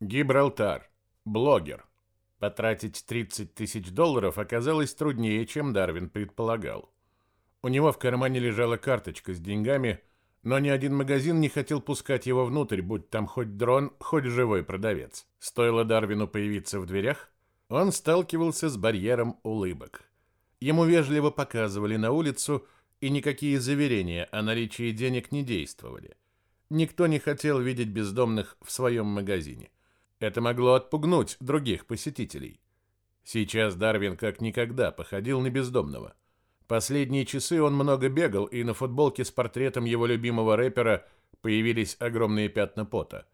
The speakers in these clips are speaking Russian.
Гибралтар. Блогер. Потратить 30 тысяч долларов оказалось труднее, чем Дарвин предполагал. У него в кармане лежала карточка с деньгами, но ни один магазин не хотел пускать его внутрь, будь там хоть дрон, хоть живой продавец. Стоило Дарвину появиться в дверях, он сталкивался с барьером улыбок. Ему вежливо показывали на улицу, и никакие заверения о наличии денег не действовали. Никто не хотел видеть бездомных в своем магазине. Это могло отпугнуть других посетителей. Сейчас Дарвин как никогда походил на бездомного. Последние часы он много бегал, и на футболке с портретом его любимого рэпера появились огромные пятна пота.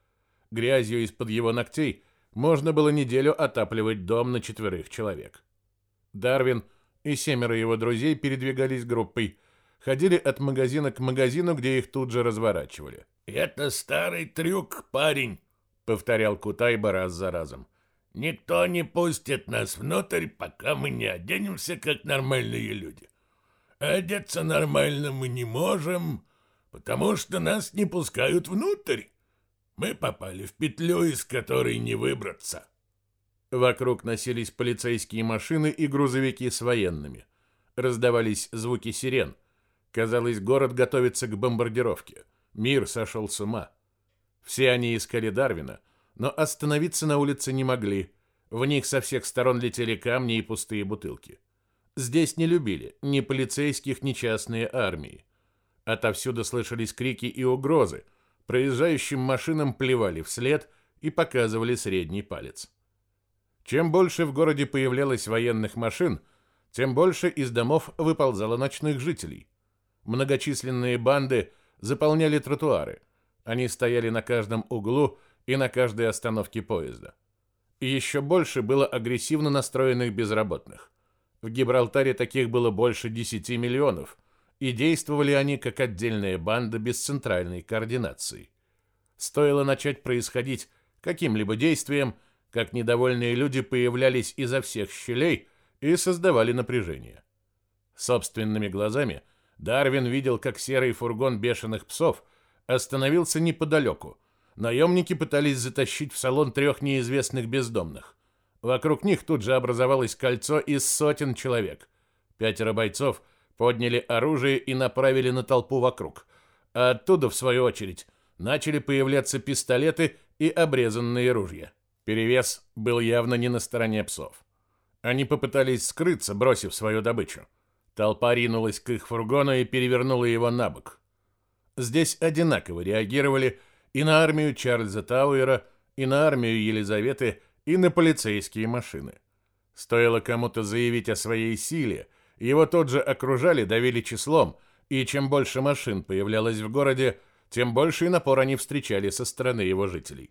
Грязью из-под его ногтей можно было неделю отапливать дом на четверых человек. Дарвин и семеро его друзей передвигались группой, ходили от магазина к магазину, где их тут же разворачивали. «Это старый трюк, парень», повторял Кутайба раз за разом. Никто не пустит нас внутрь, пока мы не оденемся как нормальные люди. одеться нормально мы не можем, потому что нас не пускают внутрь. Мы попали в петлю, из которой не выбраться. Вокруг носились полицейские машины и грузовики с военными. Раздавались звуки сирен. Казалось, город готовится к бомбардировке. Мир сошел с ума. Все они искали Дарвина, но остановиться на улице не могли. В них со всех сторон летели камни и пустые бутылки. Здесь не любили ни полицейских, ни частные армии. Отовсюду слышались крики и угрозы. Проезжающим машинам плевали вслед и показывали средний палец. Чем больше в городе появлялось военных машин, тем больше из домов выползало ночных жителей. Многочисленные банды заполняли тротуары. Они стояли на каждом углу и на каждой остановке поезда. И еще больше было агрессивно настроенных безработных. В Гибралтаре таких было больше 10 миллионов, и действовали они как отдельная банда без центральной координации. Стоило начать происходить каким-либо действием, как недовольные люди появлялись изо всех щелей и создавали напряжение. Собственными глазами Дарвин видел, как серый фургон бешеных псов – остановился неподалеку. Наемники пытались затащить в салон трех неизвестных бездомных. Вокруг них тут же образовалось кольцо из сотен человек. Пятеро бойцов подняли оружие и направили на толпу вокруг. А оттуда, в свою очередь, начали появляться пистолеты и обрезанные ружья. Перевес был явно не на стороне псов. Они попытались скрыться, бросив свою добычу. Толпа ринулась к их фургону и перевернула его на бок. Здесь одинаково реагировали и на армию Чарльза Тауэра, и на армию Елизаветы, и на полицейские машины. Стоило кому-то заявить о своей силе, его тот же окружали, давили числом, и чем больше машин появлялось в городе, тем больший напор они встречали со стороны его жителей.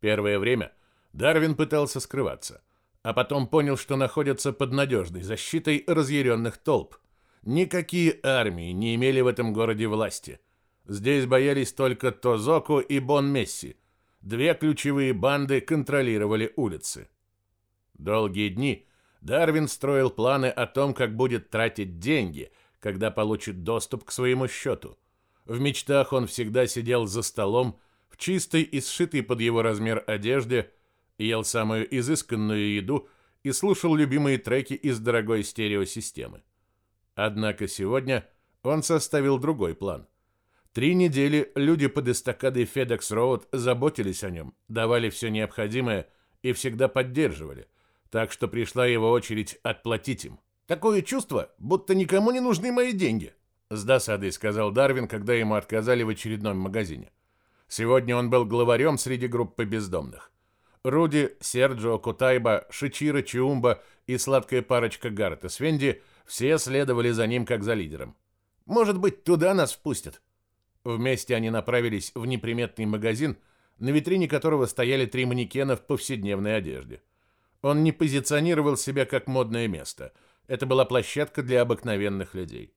Первое время Дарвин пытался скрываться, а потом понял, что находится под надежной защитой разъяренных толп. Никакие армии не имели в этом городе власти – Здесь боялись только Тозоку и Бон Месси. Две ключевые банды контролировали улицы. Долгие дни Дарвин строил планы о том, как будет тратить деньги, когда получит доступ к своему счету. В мечтах он всегда сидел за столом, в чистой и сшитой под его размер одежде, ел самую изысканную еду и слушал любимые треки из дорогой стереосистемы. Однако сегодня он составил другой план – Три недели люди под эстакадой FedEx Road заботились о нем, давали все необходимое и всегда поддерживали. Так что пришла его очередь отплатить им. Такое чувство, будто никому не нужны мои деньги, с досадой сказал Дарвин, когда ему отказали в очередном магазине. Сегодня он был главарем среди группы бездомных. Руди, Серджио, Кутайба, Шичиро, Чиумба и сладкая парочка Гаррета Свенди все следовали за ним как за лидером. «Может быть, туда нас впустят?» Вместе они направились в неприметный магазин, на витрине которого стояли три манекена в повседневной одежде. Он не позиционировал себя как модное место. Это была площадка для обыкновенных людей.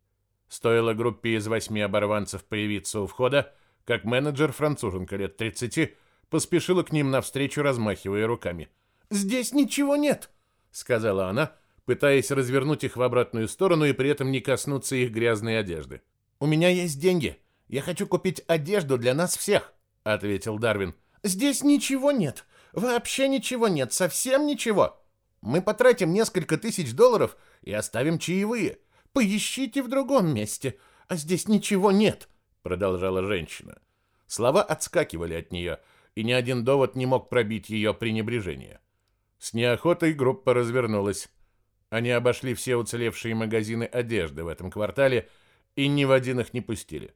Стоило группе из восьми оборванцев появиться у входа, как менеджер, француженка лет 30, поспешила к ним навстречу, размахивая руками. «Здесь ничего нет», — сказала она, пытаясь развернуть их в обратную сторону и при этом не коснуться их грязной одежды. «У меня есть деньги. Я хочу купить одежду для нас всех, ответил Дарвин. Здесь ничего нет. Вообще ничего нет, совсем ничего. Мы потратим несколько тысяч долларов и оставим чаевые. Поищите в другом месте, а здесь ничего нет, продолжала женщина. Слова отскакивали от нее, и ни один довод не мог пробить ее пренебрежение. С неохотой группа развернулась. Они обошли все уцелевшие магазины одежды в этом квартале и ни в один их не пустили.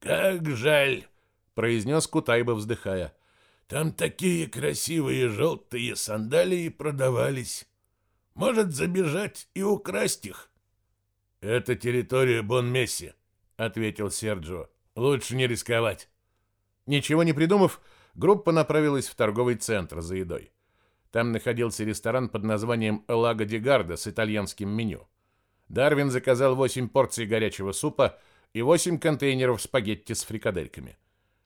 «Как жаль!» — произнес Кутайба, вздыхая. «Там такие красивые желтые сандалии продавались. Может, забежать и украсть их?» «Это территория Бон-Месси», — ответил Серджио. «Лучше не рисковать». Ничего не придумав, группа направилась в торговый центр за едой. Там находился ресторан под названием «Лаго Ди Гарда» с итальянским меню. Дарвин заказал 8 порций горячего супа и 8 контейнеров спагетти с фрикадельками.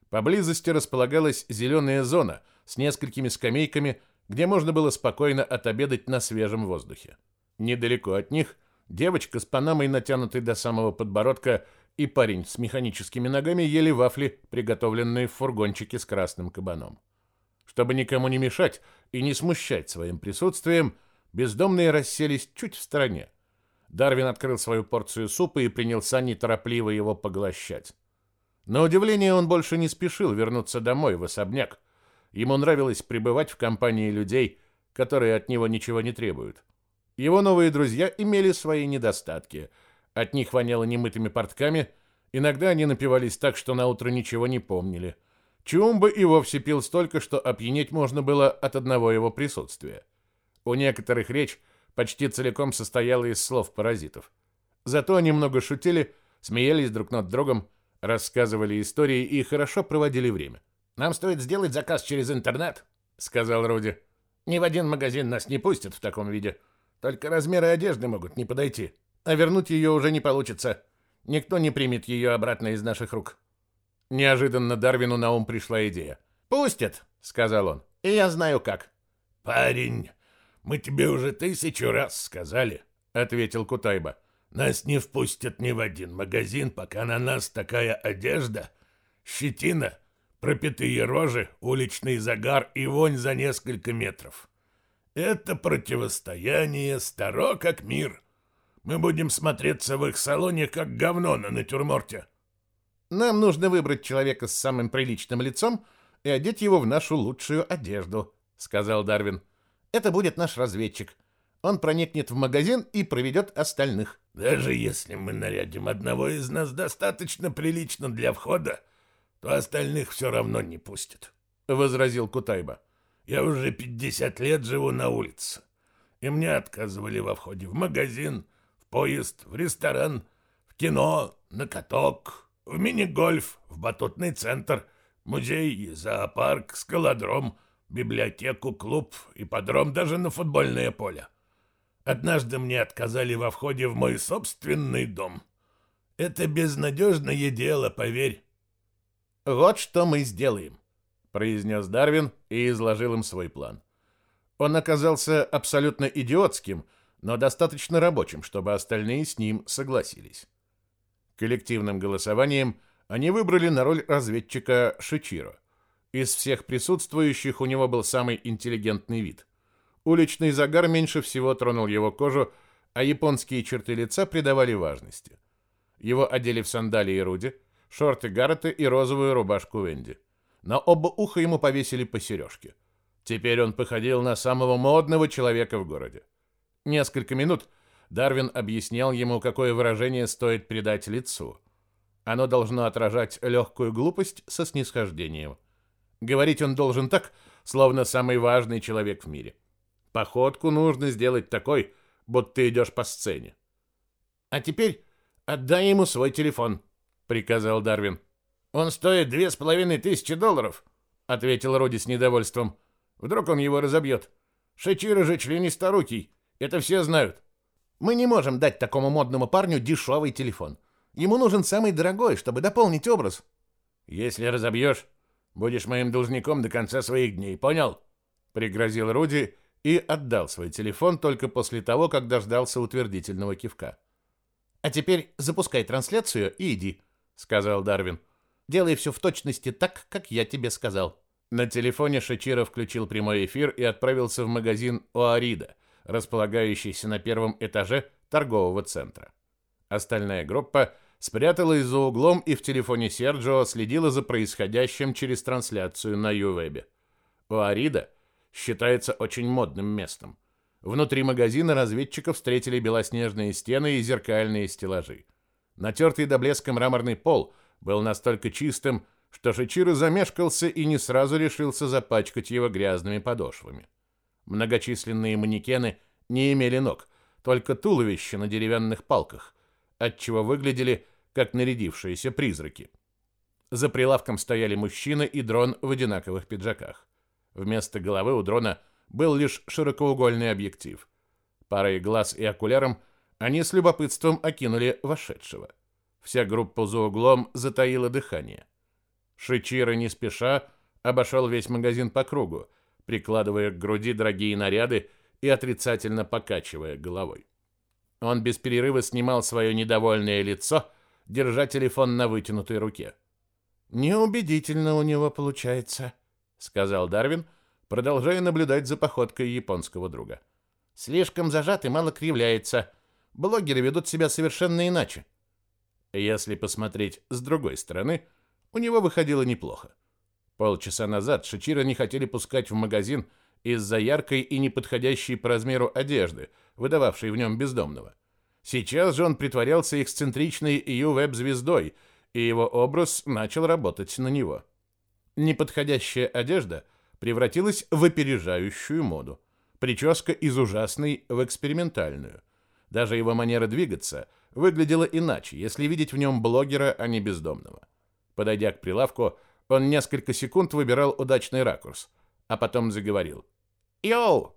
Поблизости располагалась зеленая зона с несколькими скамейками, где можно было спокойно отобедать на свежем воздухе. Недалеко от них девочка с панамой, натянутой до самого подбородка, и парень с механическими ногами ели вафли, приготовленные в фургончике с красным кабаном. Чтобы никому не мешать и не смущать своим присутствием, бездомные расселись чуть в стороне. Дарвин открыл свою порцию супа и принялся неторопливо его поглощать. На удивление он больше не спешил вернуться домой, в особняк. Ему нравилось пребывать в компании людей, которые от него ничего не требуют. Его новые друзья имели свои недостатки. От них воняло немытыми портками, иногда они напивались так, что на утро ничего не помнили – Чумба и вовсе пил столько, что опьянеть можно было от одного его присутствия. У некоторых речь почти целиком состояла из слов паразитов. Зато они много шутили, смеялись друг над другом, рассказывали истории и хорошо проводили время. «Нам стоит сделать заказ через интернет», — сказал Руди. «Ни в один магазин нас не пустят в таком виде. Только размеры одежды могут не подойти. А вернуть ее уже не получится. Никто не примет ее обратно из наших рук». Неожиданно Дарвину на ум пришла идея. «Пустят», — сказал он, — «и я знаю как». «Парень, мы тебе уже тысячу раз сказали», — ответил Кутайба. «Нас не впустят ни в один магазин, пока на нас такая одежда, щетина, пропитые рожи, уличный загар и вонь за несколько метров. Это противостояние старо как мир. Мы будем смотреться в их салоне, как говно на натюрморте». Нам нужно выбрать человека с самым приличным лицом и одеть его в нашу лучшую одежду, сказал Дарвин. Это будет наш разведчик. Он проникнет в магазин и проведет остальных. Даже если мы нарядим одного из нас достаточно прилично для входа, то остальных все равно не пустят, возразил Кутайба. Я уже 50 лет живу на улице, и мне отказывали во входе в магазин, в поезд, в ресторан, в кино, на каток, в мини-гольф, в батутный центр, музей, зоопарк, скалодром, библиотеку, клуб, ипподром, даже на футбольное поле. Однажды мне отказали во входе в мой собственный дом. Это безнадежное дело, поверь. «Вот что мы сделаем», — произнес Дарвин и изложил им свой план. Он оказался абсолютно идиотским, но достаточно рабочим, чтобы остальные с ним согласились. Коллективным голосованием они выбрали на роль разведчика Шичиро. Из всех присутствующих у него был самый интеллигентный вид. Уличный загар меньше всего тронул его кожу, а японские черты лица придавали важности. Его одели в сандалии Руди, шорты Гаррета и розовую рубашку Венди. На оба уха ему повесили по сережке. Теперь он походил на самого модного человека в городе. Несколько минут – Дарвин объяснял ему, какое выражение стоит придать лицу. Оно должно отражать легкую глупость со снисхождением. Говорить он должен так, словно самый важный человек в мире. Походку нужно сделать такой, будто ты идешь по сцене. «А теперь отдай ему свой телефон», — приказал Дарвин. «Он стоит две с половиной тысячи долларов», — ответил Роди с недовольством. «Вдруг он его разобьет. Шечира же членисторукий, это все знают». Мы не можем дать такому модному парню дешевый телефон. Ему нужен самый дорогой, чтобы дополнить образ. Если разобьешь, будешь моим должником до конца своих дней, понял? Пригрозил Руди и отдал свой телефон только после того, как дождался утвердительного кивка. А теперь запускай трансляцию и иди, сказал Дарвин. Делай все в точности так, как я тебе сказал. На телефоне Шачира включил прямой эфир и отправился в магазин Оарида, располагающийся на первом этаже торгового центра. Остальная группа спряталась за углом и в телефоне Серджио следила за происходящим через трансляцию на Ювебе. Оарида считается очень модным местом. Внутри магазина разведчиков встретили белоснежные стены и зеркальные стеллажи. Натертый до блеска мраморный пол был настолько чистым, что Шичиро замешкался и не сразу решился запачкать его грязными подошвами. Многочисленные манекены не имели ног, только туловища на деревянных палках, отчего выглядели как нарядившиеся призраки. За прилавком стояли мужчина и дрон в одинаковых пиджаках. Вместо головы у дрона был лишь широкоугольный объектив. Парой глаз и окуляром они с любопытством окинули вошедшего. Вся группа за углом затаила дыхание. Шичиро не спеша обошел весь магазин по кругу, прикладывая к груди дорогие наряды и отрицательно покачивая головой. Он без перерыва снимал свое недовольное лицо, держа телефон на вытянутой руке. «Неубедительно у него получается», — сказал Дарвин, продолжая наблюдать за походкой японского друга. «Слишком зажат и мало кривляется. Блогеры ведут себя совершенно иначе». Если посмотреть с другой стороны, — у него выходило неплохо. Полчаса назад Шичира не хотели пускать в магазин из-за яркой и неподходящей по размеру одежды, выдававшей в нем бездомного. Сейчас же он притворялся эксцентричной ю-веб-звездой, и его образ начал работать на него. Неподходящая одежда превратилась в опережающую моду. Прическа из ужасной в экспериментальную. Даже его манера двигаться выглядела иначе, если видеть в нем блогера, а не бездомного. Подойдя к прилавку, он несколько секунд выбирал удачный ракурс, а потом заговорил. «Йоу!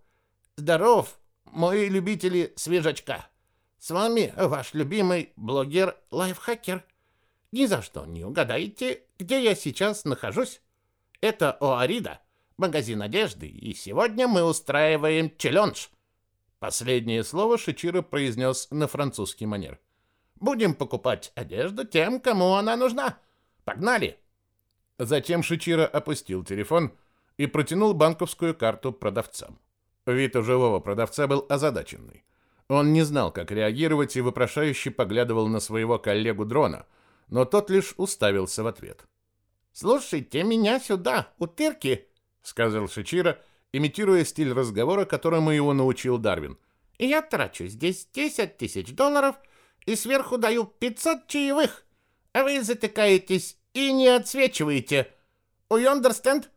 Здоров, мои любители свежачка! С вами ваш любимый блогер-лайфхакер. Ни за что не угадаете, где я сейчас нахожусь. Это Оарида, магазин одежды, и сегодня мы устраиваем челлендж». Последнее слово Шичиро произнес на французский манер. «Будем покупать одежду тем, кому она нужна». Погнали!» Затем Шичиро опустил телефон и протянул банковскую карту продавцам. Вид у живого продавца был озадаченный. Он не знал, как реагировать и вопрошающе поглядывал на своего коллегу дрона, но тот лишь уставился в ответ. «Слушайте меня сюда, утырки!» — сказал Шичиро, имитируя стиль разговора, которому его научил Дарвин. «Я трачу здесь 10 тысяч долларов и сверху даю 500 чаевых а вы затыкаетесь и не отсвечиваете. You understand?»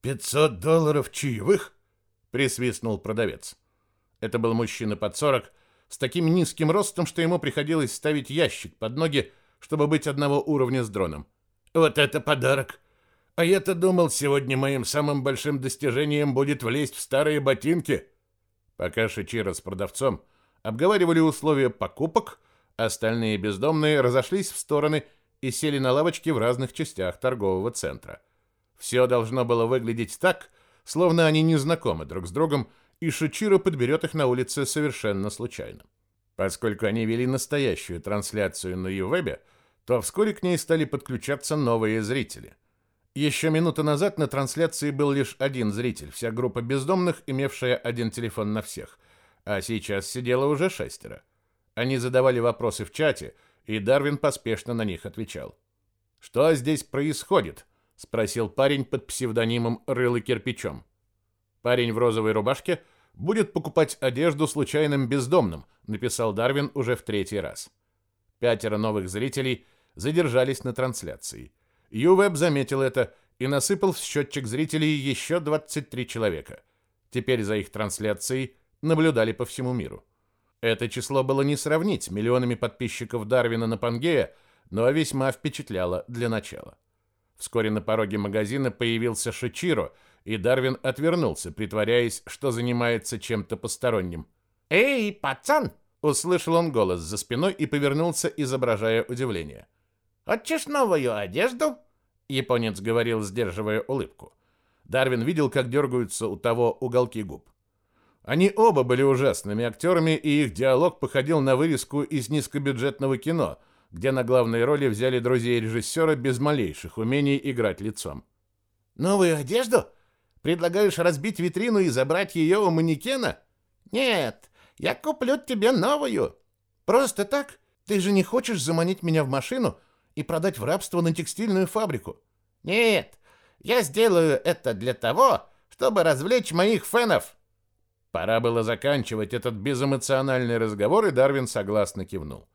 «Пятьсот долларов чаевых?» — присвистнул продавец. Это был мужчина под сорок, с таким низким ростом, что ему приходилось ставить ящик под ноги, чтобы быть одного уровня с дроном. «Вот это подарок! А я-то думал, сегодня моим самым большим достижением будет влезть в старые ботинки!» Пока Шичиро с продавцом обговаривали условия покупок, Остальные бездомные разошлись в стороны и сели на лавочки в разных частях торгового центра. Все должно было выглядеть так, словно они не знакомы друг с другом, и Шичиро подберет их на улице совершенно случайно. Поскольку они вели настоящую трансляцию на Ювебе, то вскоре к ней стали подключаться новые зрители. Еще минуту назад на трансляции был лишь один зритель, вся группа бездомных, имевшая один телефон на всех, а сейчас сидело уже шестеро. Они задавали вопросы в чате, и Дарвин поспешно на них отвечал. «Что здесь происходит?» — спросил парень под псевдонимом Рылый Кирпичом. «Парень в розовой рубашке будет покупать одежду случайным бездомным», — написал Дарвин уже в третий раз. Пятеро новых зрителей задержались на трансляции. Ювеб заметил это и насыпал в счетчик зрителей еще 23 человека. Теперь за их трансляцией наблюдали по всему миру. Это число было не сравнить миллионами подписчиков Дарвина на Пангея, но весьма впечатляло для начала. Вскоре на пороге магазина появился Шичиро, и Дарвин отвернулся, притворяясь, что занимается чем-то посторонним. «Эй, пацан!» — услышал он голос за спиной и повернулся, изображая удивление. «Хочешь новую одежду?» — японец говорил, сдерживая улыбку. Дарвин видел, как дергаются у того уголки губ. Они оба были ужасными актерами, и их диалог походил на вырезку из низкобюджетного кино, где на главные роли взяли друзей режиссера без малейших умений играть лицом. Новую одежду? Предлагаешь разбить витрину и забрать ее у манекена? Нет, я куплю тебе новую. Просто так? Ты же не хочешь заманить меня в машину и продать в рабство на текстильную фабрику? Нет, я сделаю это для того, чтобы развлечь моих фенов. Пора было заканчивать этот безэмоциональный разговор, и Дарвин согласно кивнул.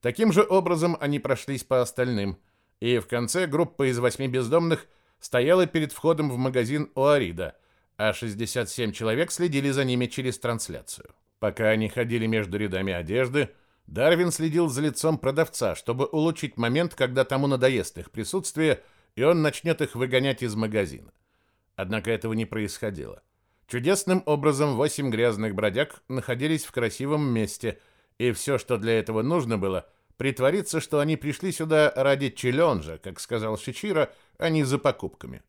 Таким же образом они прошлись по остальным, и в конце группа из восьми бездомных стояла перед входом в магазин Оарида, а 67 человек следили за ними через трансляцию. Пока они ходили между рядами одежды, Дарвин следил за лицом продавца, чтобы улучшить момент, когда тому надоест их присутствие, и он начнет их выгонять из магазина. Однако этого не происходило. Чудесным образом восемь грязных бродяг находились в красивом месте, и все, что для этого нужно было, притвориться, что они пришли сюда ради челенджа, как сказал Шичира, а не за покупками.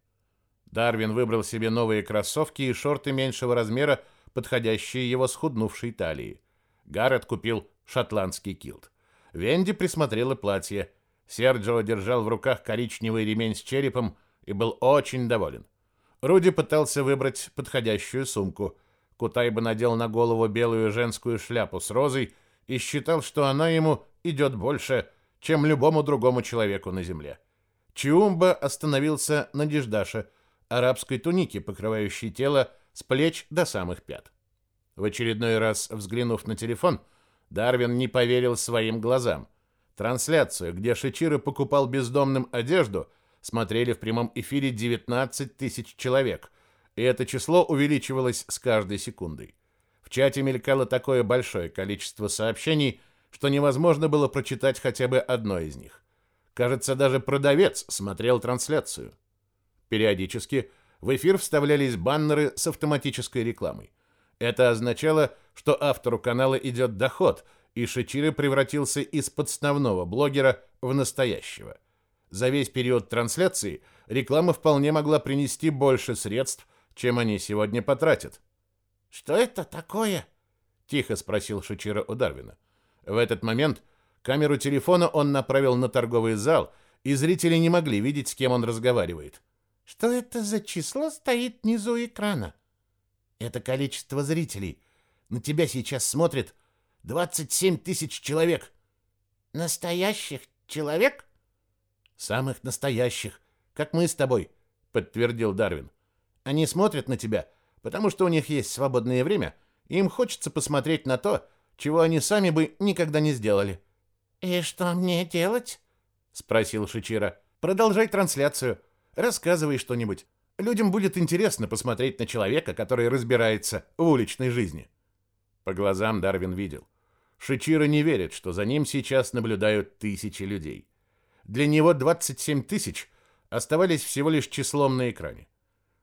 Дарвин выбрал себе новые кроссовки и шорты меньшего размера, подходящие его схуднувшей талии. Гаррет купил шотландский килт. Венди присмотрела платье. Серджио держал в руках коричневый ремень с черепом и был очень доволен. Руди пытался выбрать подходящую сумку. Кутайба надел на голову белую женскую шляпу с розой и считал, что она ему идет больше, чем любому другому человеку на земле. Чиумба остановился на деждаше, арабской тунике, покрывающей тело с плеч до самых пят. В очередной раз, взглянув на телефон, Дарвин не поверил своим глазам. Трансляцию, где Шичиро покупал бездомным одежду – смотрели в прямом эфире 19 тысяч человек, и это число увеличивалось с каждой секундой. В чате мелькало такое большое количество сообщений, что невозможно было прочитать хотя бы одно из них. Кажется, даже продавец смотрел трансляцию. Периодически в эфир вставлялись баннеры с автоматической рекламой. Это означало, что автору канала идет доход, и Шичиро превратился из подставного блогера в настоящего – за весь период трансляции реклама вполне могла принести больше средств, чем они сегодня потратят. «Что это такое?» — тихо спросил Шичиро у Дарвина. В этот момент камеру телефона он направил на торговый зал, и зрители не могли видеть, с кем он разговаривает. «Что это за число стоит внизу экрана?» «Это количество зрителей. На тебя сейчас смотрит 27 тысяч человек». «Настоящих человек?» Самых настоящих, как мы с тобой, подтвердил Дарвин. Они смотрят на тебя, потому что у них есть свободное время, и им хочется посмотреть на то, чего они сами бы никогда не сделали. И что мне делать? спросил Шичира. Продолжай трансляцию. Рассказывай что-нибудь. Людям будет интересно посмотреть на человека, который разбирается в уличной жизни. По глазам Дарвин видел. Шичира не верит, что за ним сейчас наблюдают тысячи людей. Для него 27 тысяч оставались всего лишь числом на экране.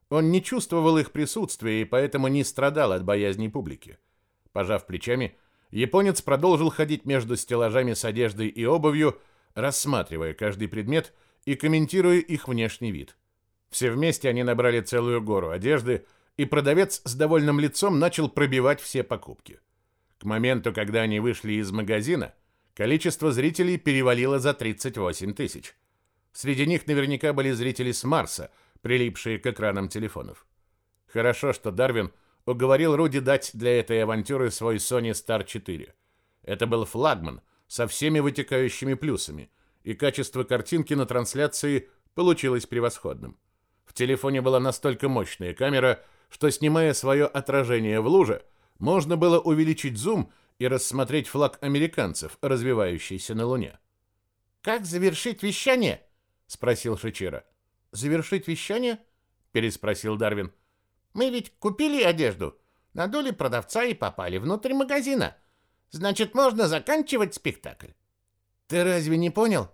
Он не чувствовал их присутствия и поэтому не страдал от боязни публики. Пожав плечами, японец продолжил ходить между стеллажами с одеждой и обувью, рассматривая каждый предмет и комментируя их внешний вид. Все вместе они набрали целую гору одежды, и продавец с довольным лицом начал пробивать все покупки. К моменту, когда они вышли из магазина, Количество зрителей перевалило за 38 тысяч. Среди них наверняка были зрители с Марса, прилипшие к экранам телефонов. Хорошо, что Дарвин уговорил Руди дать для этой авантюры свой Sony Star 4. Это был флагман со всеми вытекающими плюсами, и качество картинки на трансляции получилось превосходным. В телефоне была настолько мощная камера, что, снимая свое отражение в луже, можно было увеличить зум и рассмотреть флаг американцев, развивающийся на Луне. «Как завершить вещание?» — спросил Шичира. «Завершить вещание?» — переспросил Дарвин. «Мы ведь купили одежду, надули продавца и попали внутрь магазина. Значит, можно заканчивать спектакль». «Ты разве не понял?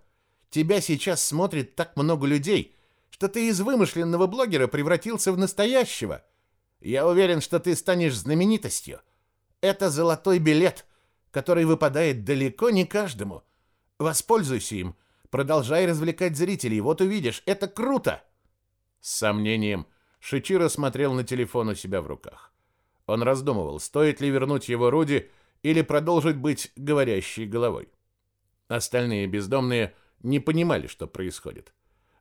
Тебя сейчас смотрит так много людей, что ты из вымышленного блогера превратился в настоящего. Я уверен, что ты станешь знаменитостью». Это золотой билет, который выпадает далеко не каждому. Воспользуйся им. Продолжай развлекать зрителей. Вот увидишь, это круто. С сомнением Шичиро смотрел на телефон у себя в руках. Он раздумывал, стоит ли вернуть его Руди или продолжить быть говорящей головой. Остальные бездомные не понимали, что происходит.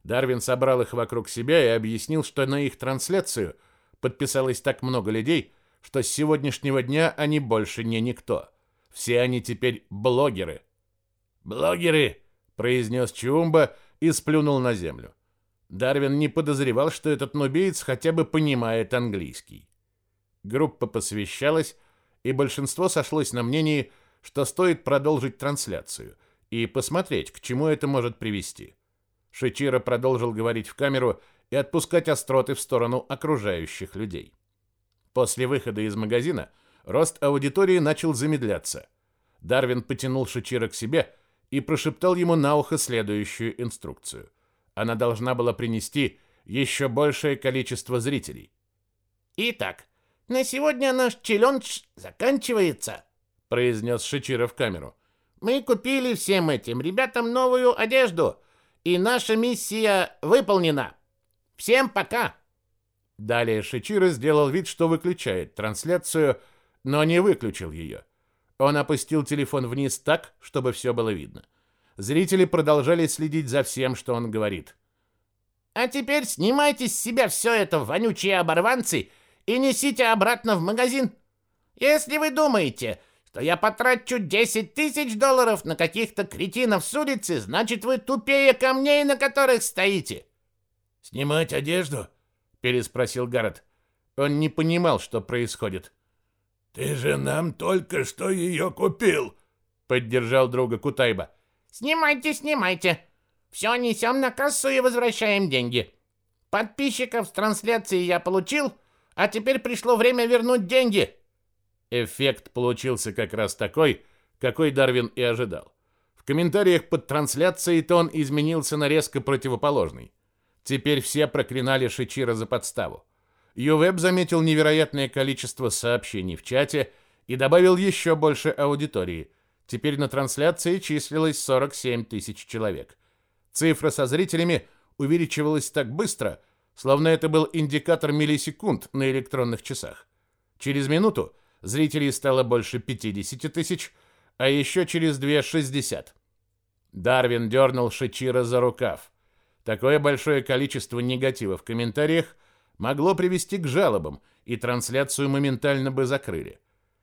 Дарвин собрал их вокруг себя и объяснил, что на их трансляцию подписалось так много людей, что с сегодняшнего дня они больше не никто. Все они теперь блогеры. «Блогеры!» — произнес Чумба и сплюнул на землю. Дарвин не подозревал, что этот нубиец хотя бы понимает английский. Группа посвящалась, и большинство сошлось на мнении, что стоит продолжить трансляцию и посмотреть, к чему это может привести. Шичиро продолжил говорить в камеру и отпускать остроты в сторону окружающих людей. После выхода из магазина рост аудитории начал замедляться. Дарвин потянул Шичиро к себе и прошептал ему на ухо следующую инструкцию. Она должна была принести еще большее количество зрителей. «Итак, на сегодня наш челлендж заканчивается», произнес Шичиро в камеру. «Мы купили всем этим ребятам новую одежду, и наша миссия выполнена. Всем пока!» Далее Шичиро сделал вид, что выключает трансляцию, но не выключил ее. Он опустил телефон вниз так, чтобы все было видно. Зрители продолжали следить за всем, что он говорит. «А теперь снимайте с себя все это, вонючие оборванцы, и несите обратно в магазин. Если вы думаете, что я потрачу 10 тысяч долларов на каких-то кретинов с улицы, значит, вы тупее камней, на которых стоите». «Снимать одежду?» — переспросил Гаррет. Он не понимал, что происходит. «Ты же нам только что ее купил!» — поддержал друга Кутайба. «Снимайте, снимайте. Все несем на кассу и возвращаем деньги. Подписчиков с трансляции я получил, а теперь пришло время вернуть деньги». Эффект получился как раз такой, какой Дарвин и ожидал. В комментариях под трансляцией тон изменился на резко противоположный. Теперь все проклинали Шичира за подставу. Ювеб заметил невероятное количество сообщений в чате и добавил еще больше аудитории. Теперь на трансляции числилось 47 тысяч человек. Цифра со зрителями увеличивалась так быстро, словно это был индикатор миллисекунд на электронных часах. Через минуту зрителей стало больше 50 тысяч, а еще через две — 60. Дарвин дернул Шичира за рукав. Такое большое количество негатива в комментариях могло привести к жалобам, и трансляцию моментально бы закрыли.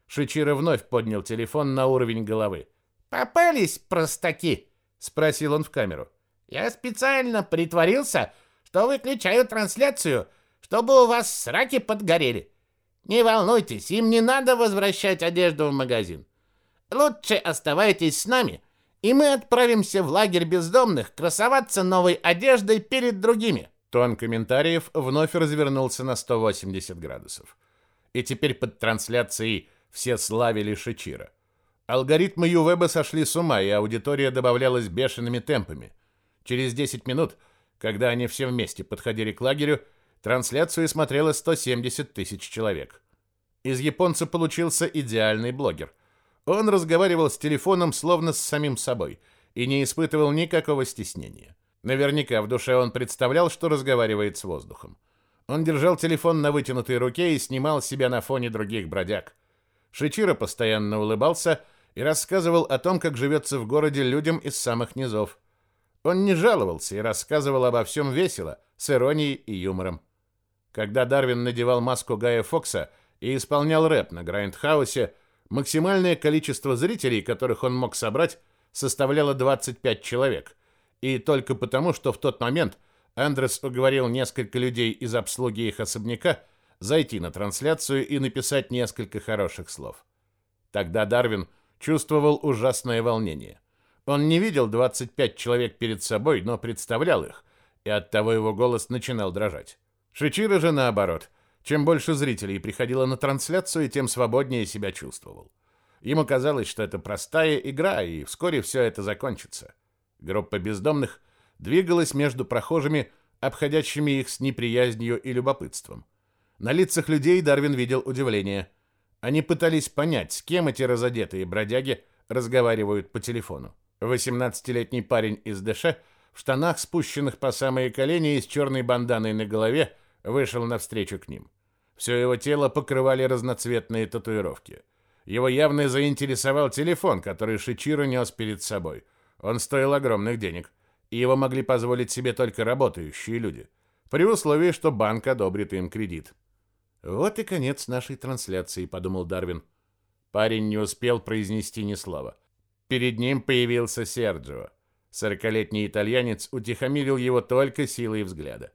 Шичиро вновь поднял телефон на уровень головы. «Попались простаки?» — спросил он в камеру. «Я специально притворился, что выключаю трансляцию, чтобы у вас сраки подгорели. Не волнуйтесь, им не надо возвращать одежду в магазин. Лучше оставайтесь с нами, и мы отправимся в лагерь бездомных красоваться новой одеждой перед другими». Тон комментариев вновь развернулся на 180 градусов. И теперь под трансляцией все славили Шичира. Алгоритмы Ювеба сошли с ума, и аудитория добавлялась бешеными темпами. Через 10 минут, когда они все вместе подходили к лагерю, трансляцию смотрело 170 тысяч человек. Из японца получился идеальный блогер. Он разговаривал с телефоном словно с самим собой и не испытывал никакого стеснения. Наверняка в душе он представлял, что разговаривает с воздухом. Он держал телефон на вытянутой руке и снимал себя на фоне других бродяг. Шичиро постоянно улыбался и рассказывал о том, как живется в городе людям из самых низов. Он не жаловался и рассказывал обо всем весело, с иронией и юмором. Когда Дарвин надевал маску Гая Фокса и исполнял рэп на Грайндхаусе, максимальное количество зрителей, которых он мог собрать, составляло 25 человек и только потому, что в тот момент Андрес уговорил несколько людей из обслуги их особняка зайти на трансляцию и написать несколько хороших слов. Тогда Дарвин чувствовал ужасное волнение. Он не видел 25 человек перед собой, но представлял их, и оттого его голос начинал дрожать. Шичиро же наоборот. Чем больше зрителей приходило на трансляцию, тем свободнее себя чувствовал. Ему казалось, что это простая игра, и вскоре все это закончится. Группа бездомных двигалась между прохожими, обходящими их с неприязнью и любопытством. На лицах людей Дарвин видел удивление. Они пытались понять, с кем эти разодетые бродяги разговаривают по телефону. 18-летний парень из Дэше в штанах, спущенных по самые колени и с черной банданой на голове, вышел навстречу к ним. Все его тело покрывали разноцветные татуировки. Его явно заинтересовал телефон, который Шичиро нес перед собой – он стоил огромных денег. и его могли позволить себе только работающие люди, при условии, что банк одобрит им кредит. «Вот и конец нашей трансляции», — подумал Дарвин. Парень не успел произнести ни слова. Перед ним появился Серджио. Сорокалетний итальянец утихомирил его только силой взгляда.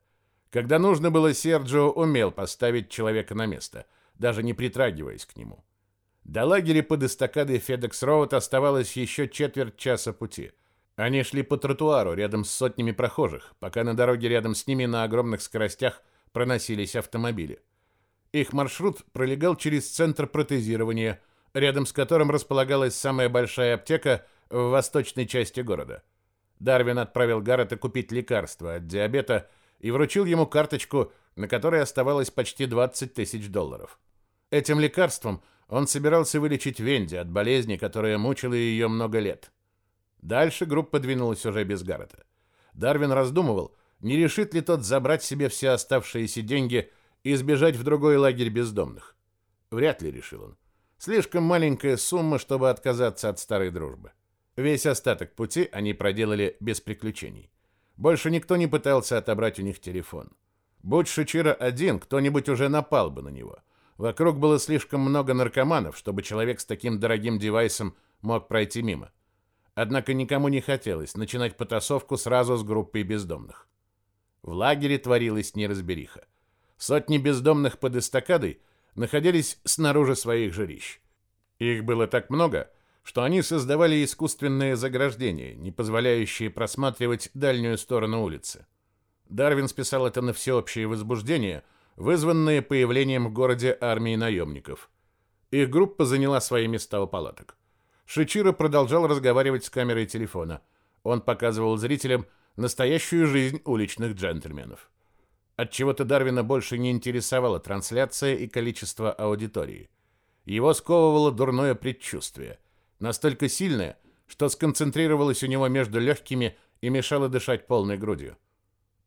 Когда нужно было, Серджио умел поставить человека на место, даже не притрагиваясь к нему. До лагеря под эстакадой FedEx Road оставалось еще четверть часа пути. Они шли по тротуару рядом с сотнями прохожих, пока на дороге рядом с ними на огромных скоростях проносились автомобили. Их маршрут пролегал через центр протезирования, рядом с которым располагалась самая большая аптека в восточной части города. Дарвин отправил Гаррета купить лекарства от диабета и вручил ему карточку, на которой оставалось почти 20 тысяч долларов. Этим лекарством – он собирался вылечить Венди от болезни, которая мучила ее много лет. Дальше группа двинулась уже без Гаррета. Дарвин раздумывал, не решит ли тот забрать себе все оставшиеся деньги и сбежать в другой лагерь бездомных. Вряд ли, решил он. Слишком маленькая сумма, чтобы отказаться от старой дружбы. Весь остаток пути они проделали без приключений. Больше никто не пытался отобрать у них телефон. Будь Шичира один, кто-нибудь уже напал бы на него – Вокруг было слишком много наркоманов, чтобы человек с таким дорогим девайсом мог пройти мимо. Однако никому не хотелось начинать потасовку сразу с группой бездомных. В лагере творилась неразбериха. Сотни бездомных под эстакадой находились снаружи своих жилищ. Их было так много, что они создавали искусственные заграждения, не позволяющие просматривать дальнюю сторону улицы. Дарвин списал это на всеобщее возбуждение – вызванные появлением в городе армии наемников. Их группа заняла свои места у палаток. Шичиро продолжал разговаривать с камерой телефона. Он показывал зрителям настоящую жизнь уличных джентльменов. От чего-то Дарвина больше не интересовала трансляция и количество аудитории. Его сковывало дурное предчувствие, настолько сильное, что сконцентрировалось у него между легкими и мешало дышать полной грудью.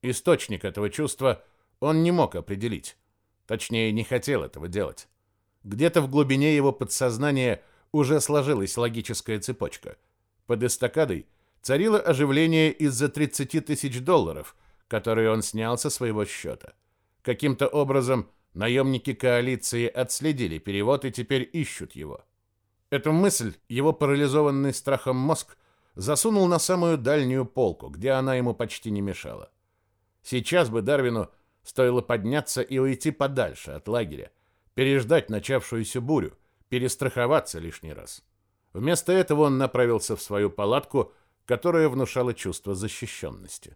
Источник этого чувства – он не мог определить. Точнее, не хотел этого делать. Где-то в глубине его подсознания уже сложилась логическая цепочка. Под эстакадой царило оживление из-за 30 тысяч долларов, которые он снял со своего счета. Каким-то образом наемники коалиции отследили перевод и теперь ищут его. Эту мысль его парализованный страхом мозг засунул на самую дальнюю полку, где она ему почти не мешала. Сейчас бы Дарвину Стоило подняться и уйти подальше от лагеря, переждать начавшуюся бурю, перестраховаться лишний раз. Вместо этого он направился в свою палатку, которая внушала чувство защищенности.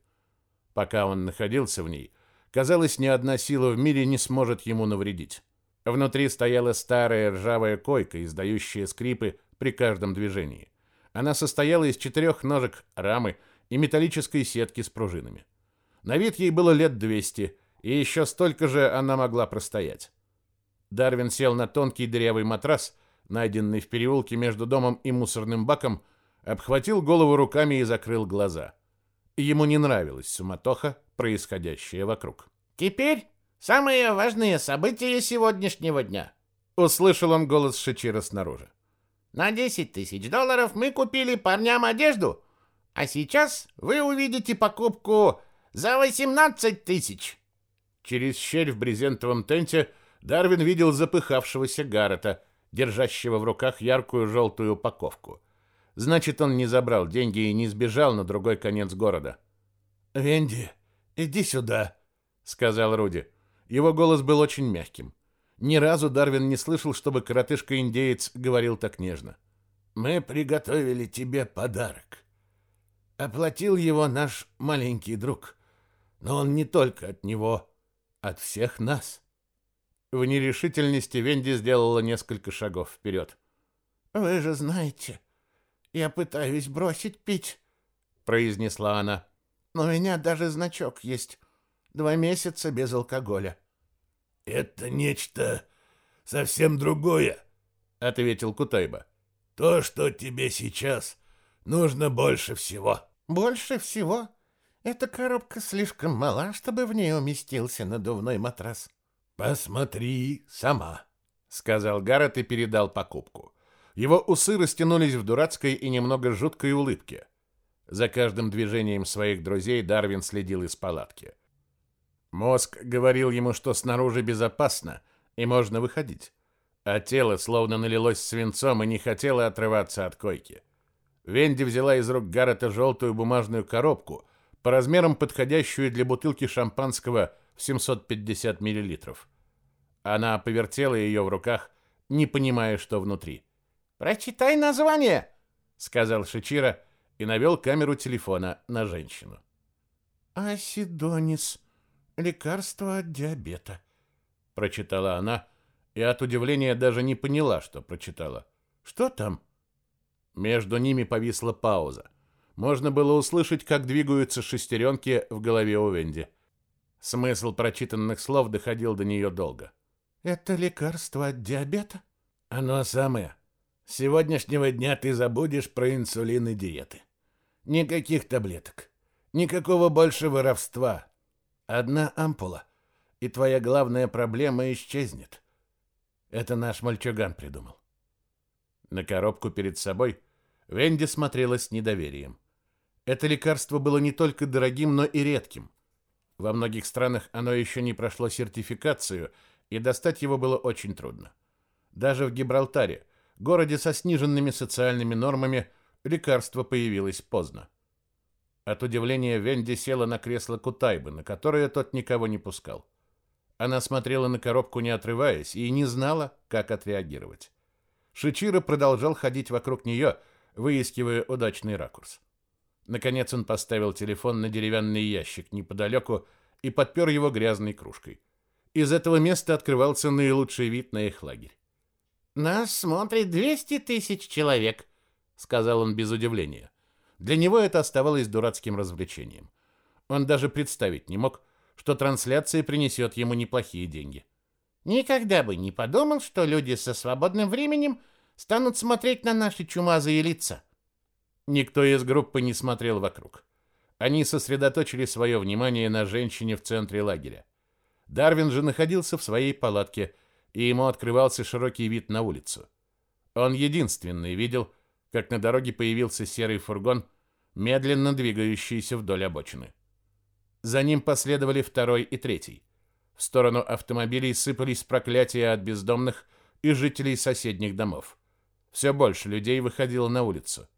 Пока он находился в ней, казалось, ни одна сила в мире не сможет ему навредить. Внутри стояла старая ржавая койка, издающая скрипы при каждом движении. Она состояла из четырех ножек рамы и металлической сетки с пружинами. На вид ей было лет двести, и еще столько же она могла простоять. Дарвин сел на тонкий дырявый матрас, найденный в переулке между домом и мусорным баком, обхватил голову руками и закрыл глаза. Ему не нравилась суматоха, происходящая вокруг. «Теперь самые важные события сегодняшнего дня», — услышал он голос Шичира снаружи. «На 10 тысяч долларов мы купили парням одежду, а сейчас вы увидите покупку за 18 тысяч». Через щель в брезентовом тенте Дарвин видел запыхавшегося Гаррета, держащего в руках яркую желтую упаковку. Значит, он не забрал деньги и не сбежал на другой конец города. «Венди, иди сюда», — сказал Руди. Его голос был очень мягким. Ни разу Дарвин не слышал, чтобы коротышка-индеец говорил так нежно. «Мы приготовили тебе подарок. Оплатил его наш маленький друг, но он не только от него от всех нас. В нерешительности Венди сделала несколько шагов вперед. «Вы же знаете, я пытаюсь бросить пить», — произнесла она. «Но у меня даже значок есть. Два месяца без алкоголя». «Это нечто совсем другое», — ответил Кутайба. «То, что тебе сейчас нужно больше всего». «Больше всего?» Эта коробка слишком мала, чтобы в ней уместился надувной матрас. Посмотри сама, сказал Гаррет и передал покупку. Его усы растянулись в дурацкой и немного жуткой улыбке. За каждым движением своих друзей Дарвин следил из палатки. Мозг говорил ему, что снаружи безопасно и можно выходить, а тело словно налилось свинцом и не хотело отрываться от койки. Венди взяла из рук Гаррета желтую бумажную коробку, по размерам подходящую для бутылки шампанского в 750 мл. Она повертела ее в руках, не понимая, что внутри. «Прочитай название!» — сказал Шичира и навел камеру телефона на женщину. «Асидонис. Лекарство от диабета», — прочитала она, и от удивления даже не поняла, что прочитала. «Что там?» Между ними повисла пауза. Можно было услышать, как двигаются шестеренки в голове у Венди. Смысл прочитанных слов доходил до нее долго. «Это лекарство от диабета?» «Оно самое. С сегодняшнего дня ты забудешь про инсулин и диеты. Никаких таблеток. Никакого больше воровства. Одна ампула, и твоя главная проблема исчезнет. Это наш мальчуган придумал. На коробку перед собой Венди смотрела с недоверием. Это лекарство было не только дорогим, но и редким. Во многих странах оно еще не прошло сертификацию, и достать его было очень трудно. Даже в Гибралтаре, городе со сниженными социальными нормами, лекарство появилось поздно. От удивления Венди села на кресло Кутайбы, на которое тот никого не пускал. Она смотрела на коробку, не отрываясь, и не знала, как отреагировать. Шичиро продолжал ходить вокруг нее, выискивая удачный ракурс. Наконец он поставил телефон на деревянный ящик неподалеку и подпер его грязной кружкой. Из этого места открывался наилучший вид на их лагерь. «Нас смотрит 200 тысяч человек», сказал он без удивления. Для него это оставалось дурацким развлечением. Он даже представить не мог, что трансляция принесет ему неплохие деньги. Никогда бы не подумал, что люди со свободным временем станут смотреть на наши чумазые лица. Никто из группы не смотрел вокруг. Они сосредоточили свое внимание на женщине в центре лагеря. Дарвин же находился в своей палатке, и ему открывался широкий вид на улицу. Он единственный видел, как на дороге появился серый фургон, медленно двигающийся вдоль обочины. За ним последовали второй и третий. В сторону автомобилей сыпались проклятия от бездомных и жителей соседних домов. Все больше людей выходило на улицу.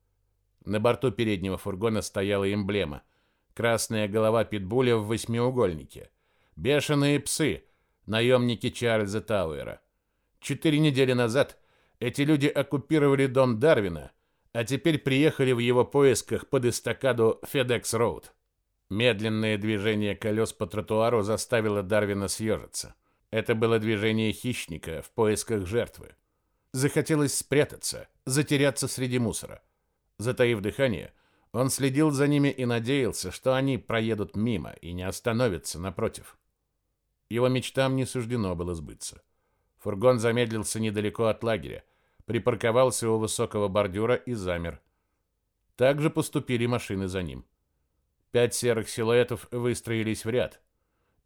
На борту переднего фургона стояла эмблема. Красная голова питбуля в восьмиугольнике. Бешеные псы, наемники Чарльза Тауэра. Четыре недели назад эти люди оккупировали дом Дарвина – а теперь приехали в его поисках под эстакаду FedEx Road. Медленное движение колес по тротуару заставило Дарвина съежиться. Это было движение хищника в поисках жертвы. Захотелось спрятаться, затеряться среди мусора. Затаив дыхание, он следил за ними и надеялся, что они проедут мимо и не остановятся напротив. Его мечтам не суждено было сбыться. Фургон замедлился недалеко от лагеря, припарковался у высокого бордюра и замер. Так же поступили машины за ним. Пять серых силуэтов выстроились в ряд.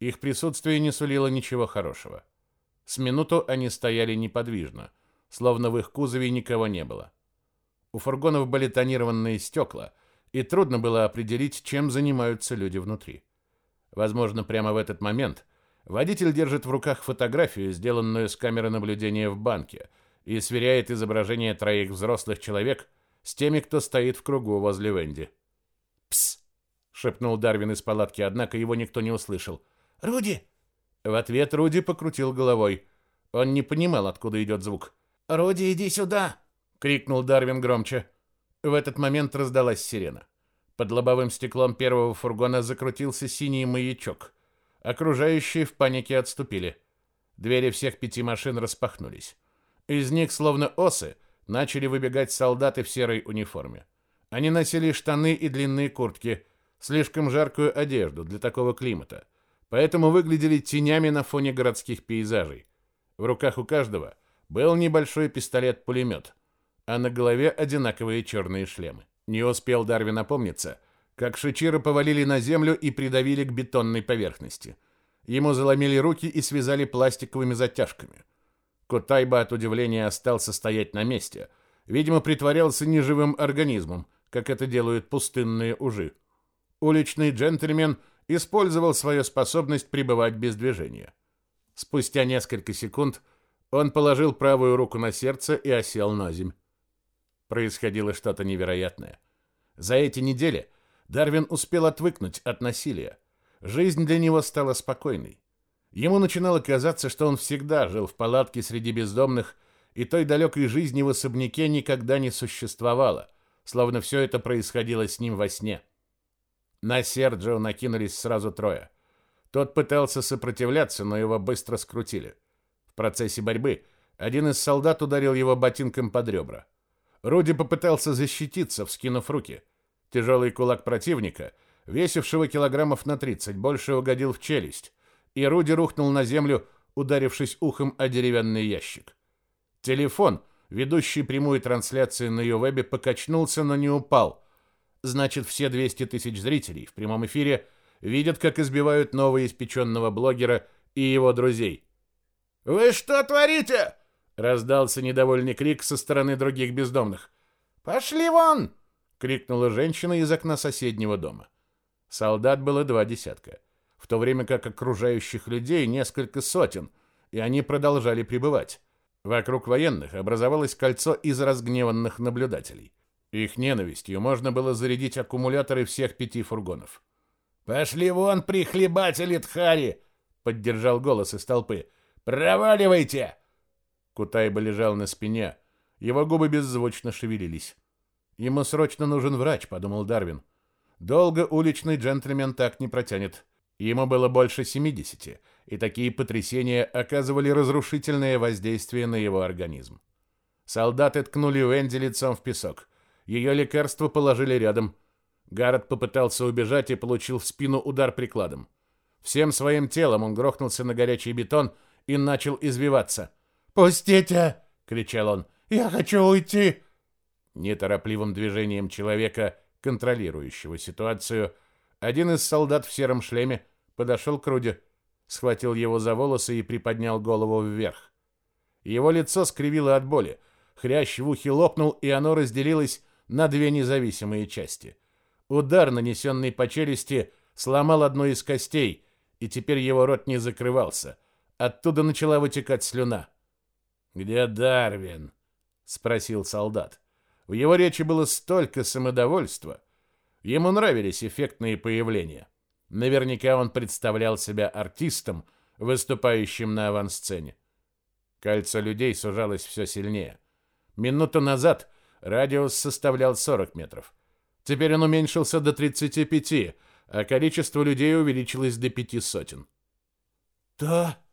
Их присутствие не сулило ничего хорошего. С минуту они стояли неподвижно, словно в их кузове никого не было. У фургонов были тонированные стекла, и трудно было определить, чем занимаются люди внутри. Возможно, прямо в этот момент водитель держит в руках фотографию, сделанную с камеры наблюдения в банке, и сверяет изображение троих взрослых человек с теми, кто стоит в кругу возле Венди. «Пс!» — шепнул Дарвин из палатки, однако его никто не услышал. «Руди!» В ответ Руди покрутил головой. Он не понимал, откуда идет звук. «Руди, иди сюда!» — крикнул Дарвин громче. В этот момент раздалась сирена. Под лобовым стеклом первого фургона закрутился синий маячок. Окружающие в панике отступили. Двери всех пяти машин распахнулись. Из них, словно осы, начали выбегать солдаты в серой униформе. Они носили штаны и длинные куртки, слишком жаркую одежду для такого климата, поэтому выглядели тенями на фоне городских пейзажей. В руках у каждого был небольшой пистолет-пулемет, а на голове одинаковые черные шлемы. Не успел Дарвин опомниться, как Шичира повалили на землю и придавили к бетонной поверхности. Ему заломили руки и связали пластиковыми затяжками. Кутайба от удивления остался стоять на месте. Видимо, притворялся неживым организмом, как это делают пустынные ужи. Уличный джентльмен использовал свою способность пребывать без движения. Спустя несколько секунд он положил правую руку на сердце и осел на земь. Происходило что-то невероятное. За эти недели Дарвин успел отвыкнуть от насилия. Жизнь для него стала спокойной. Ему начинало казаться, что он всегда жил в палатке среди бездомных, и той далекой жизни в особняке никогда не существовало, словно все это происходило с ним во сне. На Серджио накинулись сразу трое. Тот пытался сопротивляться, но его быстро скрутили. В процессе борьбы один из солдат ударил его ботинком под ребра. Руди попытался защититься, вскинув руки. Тяжелый кулак противника, весившего килограммов на 30, больше угодил в челюсть, и Руди рухнул на землю, ударившись ухом о деревянный ящик. Телефон, ведущий прямую трансляцию на Ювебе, покачнулся, но не упал. Значит, все 200 тысяч зрителей в прямом эфире видят, как избивают новоиспеченного блогера и его друзей. «Вы что творите?» — раздался недовольный крик со стороны других бездомных. «Пошли вон!» — крикнула женщина из окна соседнего дома. Солдат было два десятка, в то время как окружающих людей несколько сотен, и они продолжали пребывать. Вокруг военных образовалось кольцо из разгневанных наблюдателей. Их ненавистью можно было зарядить аккумуляторы всех пяти фургонов. «Пошли вон, прихлебатели Тхари!» — поддержал голос из толпы. «Проваливайте!» Кутайба лежал на спине. Его губы беззвучно шевелились. «Ему срочно нужен врач», — подумал Дарвин. «Долго уличный джентльмен так не протянет. Ему было больше 70, и такие потрясения оказывали разрушительное воздействие на его организм. Солдаты ткнули Уэнди лицом в песок. Ее лекарство положили рядом. Гаррет попытался убежать и получил в спину удар прикладом. Всем своим телом он грохнулся на горячий бетон и начал извиваться. «Пустите!» — кричал он. «Я хочу уйти!» Неторопливым движением человека, контролирующего ситуацию, один из солдат в сером шлеме подошел к Руде, схватил его за волосы и приподнял голову вверх. Его лицо скривило от боли, хрящ в ухе лопнул, и оно разделилось на две независимые части. Удар, нанесенный по челюсти, сломал одну из костей, и теперь его рот не закрывался. Оттуда начала вытекать слюна. «Где Дарвин?» — спросил солдат. В его речи было столько самодовольства. Ему нравились эффектные появления. Наверняка он представлял себя артистом, выступающим на авансцене. Кольцо людей сужалось все сильнее. Минуту назад радиус составлял 40 метров. Теперь он уменьшился до 35, а количество людей увеличилось до пяти сотен. «Да?» —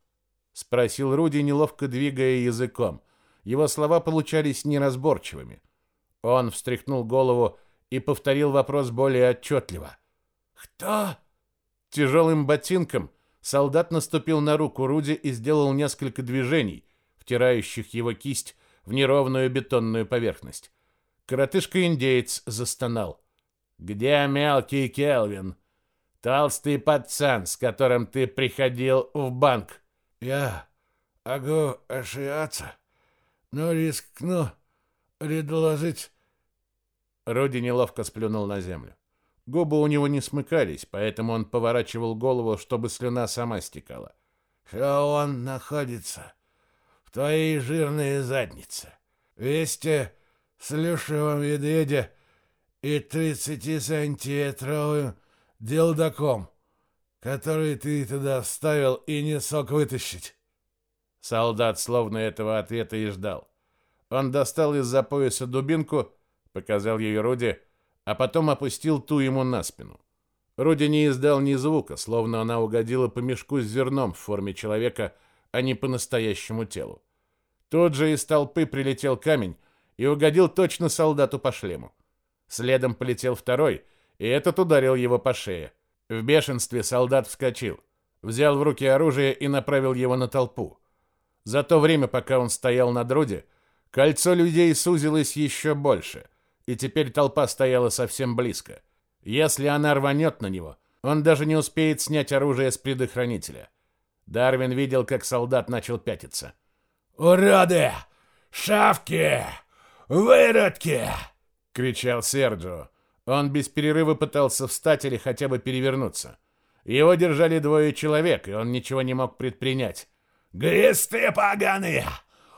спросил Руди, неловко двигая языком. Его слова получались неразборчивыми. Он встряхнул голову и повторил вопрос более отчетливо. «Кто?» Тяжелым ботинком солдат наступил на руку Руди и сделал несколько движений, втирающих его кисть в неровную бетонную поверхность. Коротышка-индеец застонал. «Где мелкий Келвин? Толстый пацан, с которым ты приходил в банк?» «Я могу ошибаться, но рискну ли доложить Роди неловко сплюнул на землю. Губы у него не смыкались, поэтому он поворачивал голову, чтобы слюна сама стекала. «Что он находится в твоей жирной заднице? Вместе с люшевым медведя и тридцатисантиметровым делдаком, который ты туда вставил и не сок вытащить». Солдат словно этого ответа и ждал. Он достал из-за пояса дубинку показал ее Руди, а потом опустил ту ему на спину. Руди не издал ни звука, словно она угодила по мешку с зерном в форме человека, а не по настоящему телу. Тут же из толпы прилетел камень и угодил точно солдату по шлему. Следом полетел второй, и этот ударил его по шее. В бешенстве солдат вскочил, взял в руки оружие и направил его на толпу. За то время, пока он стоял над Руди, кольцо людей сузилось еще больше — и теперь толпа стояла совсем близко. Если она рванет на него, он даже не успеет снять оружие с предохранителя. Дарвин видел, как солдат начал пятиться. «Уроды! Шавки! Выродки!» кричал Серджио. Он без перерыва пытался встать или хотя бы перевернуться. Его держали двое человек, и он ничего не мог предпринять. «Гристы поганые!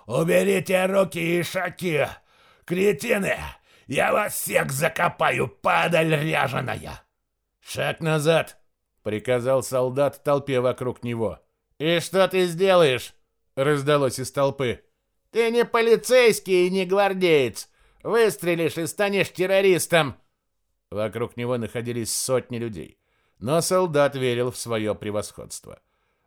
Уберите руки и шаки! Кретины! Я вас всех закопаю, падаль ряженая!» «Шаг назад!» — приказал солдат толпе вокруг него. «И что ты сделаешь?» — раздалось из толпы. «Ты не полицейский и не гвардеец. Выстрелишь и станешь террористом!» Вокруг него находились сотни людей. Но солдат верил в свое превосходство.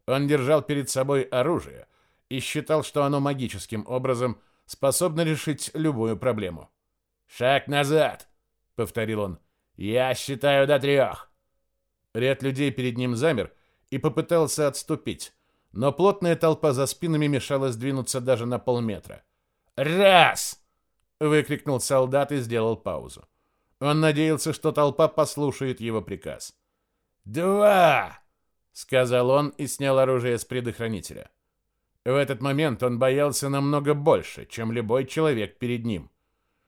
Он держал перед собой оружие и считал, что оно магическим образом способно решить любую проблему. «Шаг назад!» — повторил он. «Я считаю до трех!» Ряд людей перед ним замер и попытался отступить, но плотная толпа за спинами мешала сдвинуться даже на полметра. «Раз!» — выкрикнул солдат и сделал паузу. Он надеялся, что толпа послушает его приказ. «Два!» — сказал он и снял оружие с предохранителя. В этот момент он боялся намного больше, чем любой человек перед ним.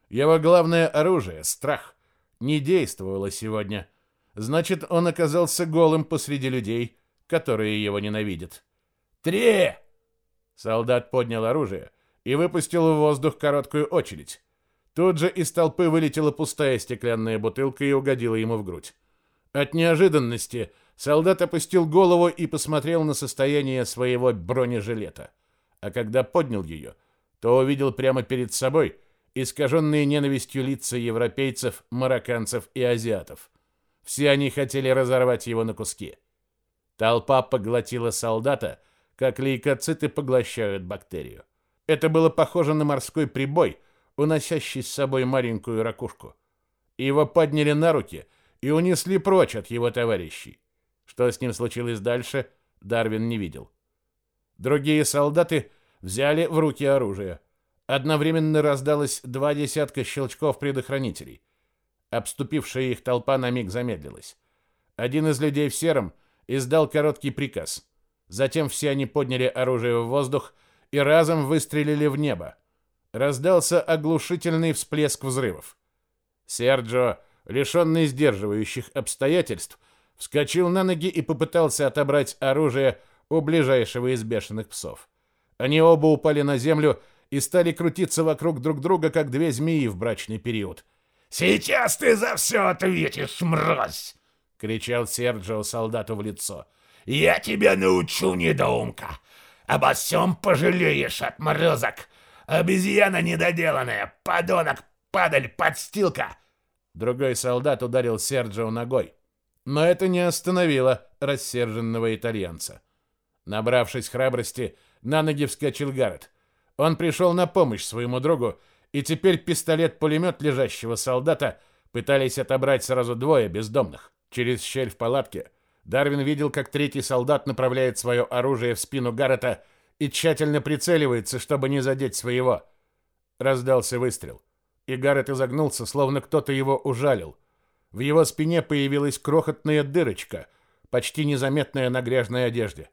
Его главное оружие — страх — не действовало сегодня. Значит, он оказался голым посреди людей, которые его ненавидят. «Три!» Солдат поднял оружие и выпустил в воздух короткую очередь. Тут же из толпы вылетела пустая стеклянная бутылка и угодила ему в грудь. От неожиданности солдат опустил голову и посмотрел на состояние своего бронежилета. А когда поднял ее, то увидел прямо перед собой искаженные ненавистью лица европейцев, марокканцев и азиатов. Все они хотели разорвать его на куски. Толпа поглотила солдата, как лейкоциты поглощают бактерию. Это было похоже на морской прибой — уносящий с собой маленькую ракушку. Его подняли на руки и унесли прочь от его товарищей. Что с ним случилось дальше, Дарвин не видел. Другие солдаты взяли в руки оружие. Одновременно раздалось два десятка щелчков предохранителей. Обступившая их толпа на миг замедлилась. Один из людей в сером издал короткий приказ. Затем все они подняли оружие в воздух и разом выстрелили в небо раздался оглушительный всплеск взрывов. Серджо, лишенный сдерживающих обстоятельств, вскочил на ноги и попытался отобрать оружие у ближайшего из бешеных псов. Они оба упали на землю и стали крутиться вокруг друг друга, как две змеи в брачный период. «Сейчас ты за все ответишь, мразь!» — кричал Серджио солдату в лицо. «Я тебя научу, недоумка! Обо всем пожалеешь, отморозок! Обезьяна недоделанная! Подонок! Падаль! Подстилка!» Другой солдат ударил Серджио ногой. Но это не остановило рассерженного итальянца. Набравшись храбрости, на ноги вскочил Гаррет. Он пришел на помощь своему другу, и теперь пистолет-пулемет лежащего солдата пытались отобрать сразу двое бездомных. Через щель в палатке Дарвин видел, как третий солдат направляет свое оружие в спину Гаррета и тщательно прицеливается, чтобы не задеть своего. Раздался выстрел. И Гаррет изогнулся, словно кто-то его ужалил. В его спине появилась крохотная дырочка, почти незаметная на грязной одежде.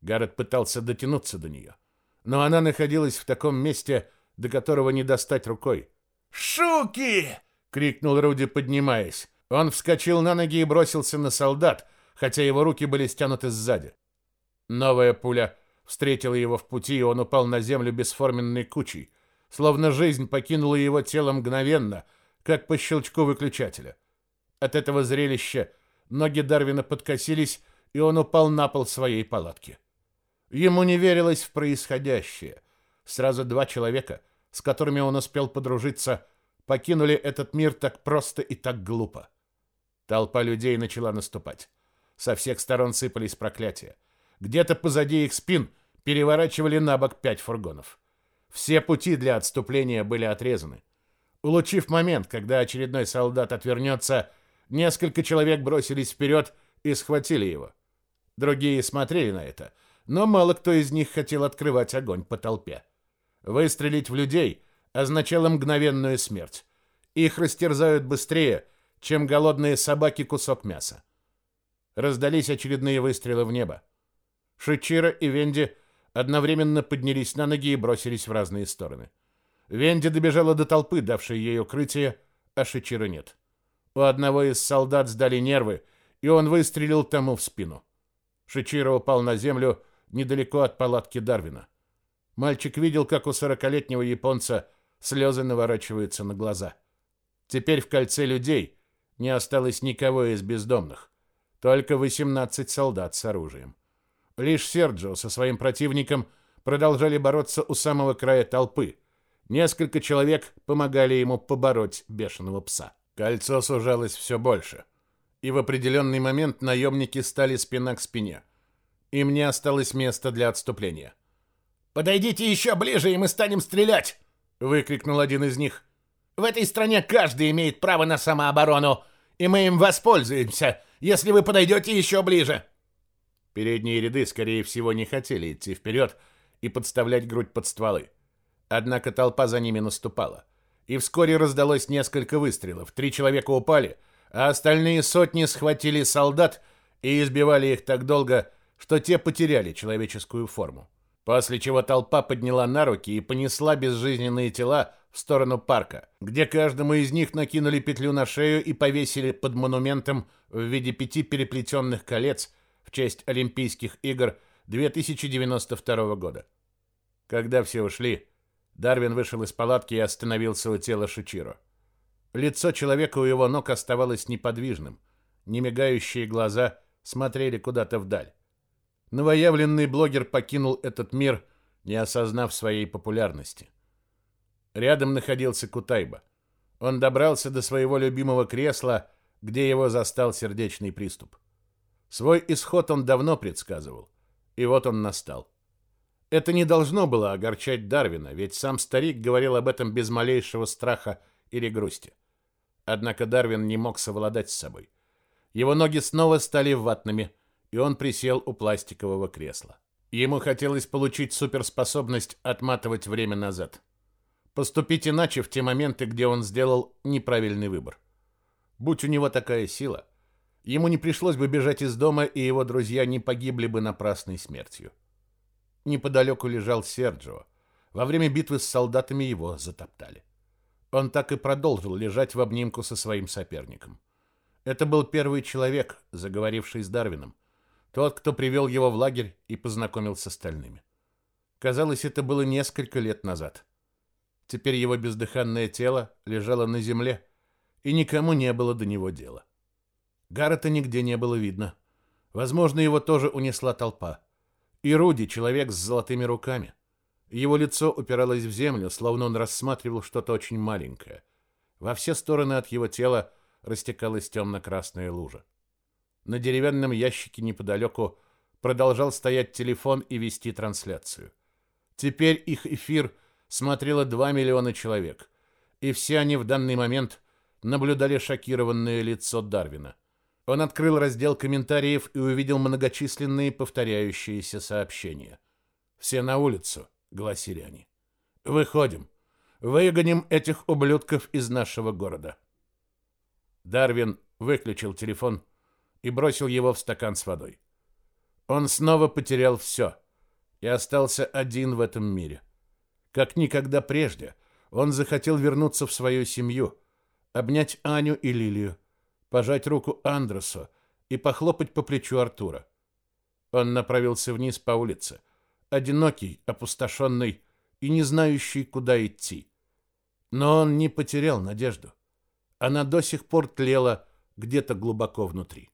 Гаррет пытался дотянуться до нее, но она находилась в таком месте, до которого не достать рукой. «Шуки!» — крикнул Руди, поднимаясь. Он вскочил на ноги и бросился на солдат, хотя его руки были стянуты сзади. Новая пуля встретила его в пути, и он упал на землю бесформенной кучей, словно жизнь покинула его тело мгновенно, как по щелчку выключателя. От этого зрелища ноги Дарвина подкосились, и он упал на пол своей палатки. Ему не верилось в происходящее. Сразу два человека, с которыми он успел подружиться, покинули этот мир так просто и так глупо. Толпа людей начала наступать. Со всех сторон сыпались проклятия. Где-то позади их спин переворачивали на бок пять фургонов. Все пути для отступления были отрезаны. Улучив момент, когда очередной солдат отвернется, несколько человек бросились вперед и схватили его. Другие смотрели на это, но мало кто из них хотел открывать огонь по толпе. Выстрелить в людей означало мгновенную смерть. Их растерзают быстрее, чем голодные собаки кусок мяса. Раздались очередные выстрелы в небо. Шичира и Венди одновременно поднялись на ноги и бросились в разные стороны. Венди добежала до толпы, давшей ей укрытие, а Шичира нет. У одного из солдат сдали нервы, и он выстрелил тому в спину. Шичиро упал на землю недалеко от палатки Дарвина. Мальчик видел, как у сорокалетнего японца слезы наворачиваются на глаза. Теперь в кольце людей не осталось никого из бездомных, только 18 солдат с оружием. Лишь Серджио со своим противником продолжали бороться у самого края толпы. Несколько человек помогали ему побороть бешеного пса. Кольцо сужалось все больше, и в определенный момент наемники стали спина к спине. Им не осталось места для отступления. «Подойдите еще ближе, и мы станем стрелять!» — выкрикнул один из них. «В этой стране каждый имеет право на самооборону, и мы им воспользуемся, если вы подойдете еще ближе!» Передние ряды, скорее всего, не хотели идти вперед и подставлять грудь под стволы. Однако толпа за ними наступала. И вскоре раздалось несколько выстрелов. Три человека упали, а остальные сотни схватили солдат и избивали их так долго, что те потеряли человеческую форму. После чего толпа подняла на руки и понесла безжизненные тела в сторону парка, где каждому из них накинули петлю на шею и повесили под монументом в виде пяти переплетенных колец в честь Олимпийских игр 2092 года. Когда все ушли, Дарвин вышел из палатки и остановился у тела Шичиро. Лицо человека у его ног оставалось неподвижным. Немигающие глаза смотрели куда-то вдаль. Новоявленный блогер покинул этот мир, не осознав своей популярности. Рядом находился Кутайба. Он добрался до своего любимого кресла, где его застал сердечный приступ. Свой исход он давно предсказывал, и вот он настал. Это не должно было огорчать Дарвина, ведь сам старик говорил об этом без малейшего страха или грусти. Однако Дарвин не мог совладать с собой. Его ноги снова стали ватными, и он присел у пластикового кресла. Ему хотелось получить суперспособность отматывать время назад. Поступить иначе в те моменты, где он сделал неправильный выбор. Будь у него такая сила, ему не пришлось бы бежать из дома, и его друзья не погибли бы напрасной смертью. Неподалеку лежал Серджио. Во время битвы с солдатами его затоптали. Он так и продолжил лежать в обнимку со своим соперником. Это был первый человек, заговоривший с Дарвином. Тот, кто привел его в лагерь и познакомил с остальными. Казалось, это было несколько лет назад. Теперь его бездыханное тело лежало на земле, и никому не было до него дела. Гаррета нигде не было видно. Возможно, его тоже унесла толпа. И Руди, человек с золотыми руками. Его лицо упиралось в землю, словно он рассматривал что-то очень маленькое. Во все стороны от его тела растекалась темно-красная лужа. На деревянном ящике неподалеку продолжал стоять телефон и вести трансляцию. Теперь их эфир смотрело 2 миллиона человек, и все они в данный момент наблюдали шокированное лицо Дарвина. Он открыл раздел комментариев и увидел многочисленные повторяющиеся сообщения. «Все на улицу», — гласили они. «Выходим. Выгоним этих ублюдков из нашего города». Дарвин выключил телефон и бросил его в стакан с водой. Он снова потерял все и остался один в этом мире. Как никогда прежде, он захотел вернуться в свою семью, обнять Аню и Лилию, пожать руку Андресу и похлопать по плечу Артура. Он направился вниз по улице, одинокий, опустошенный и не знающий, куда идти. Но он не потерял надежду. Она до сих пор тлела где-то глубоко внутри.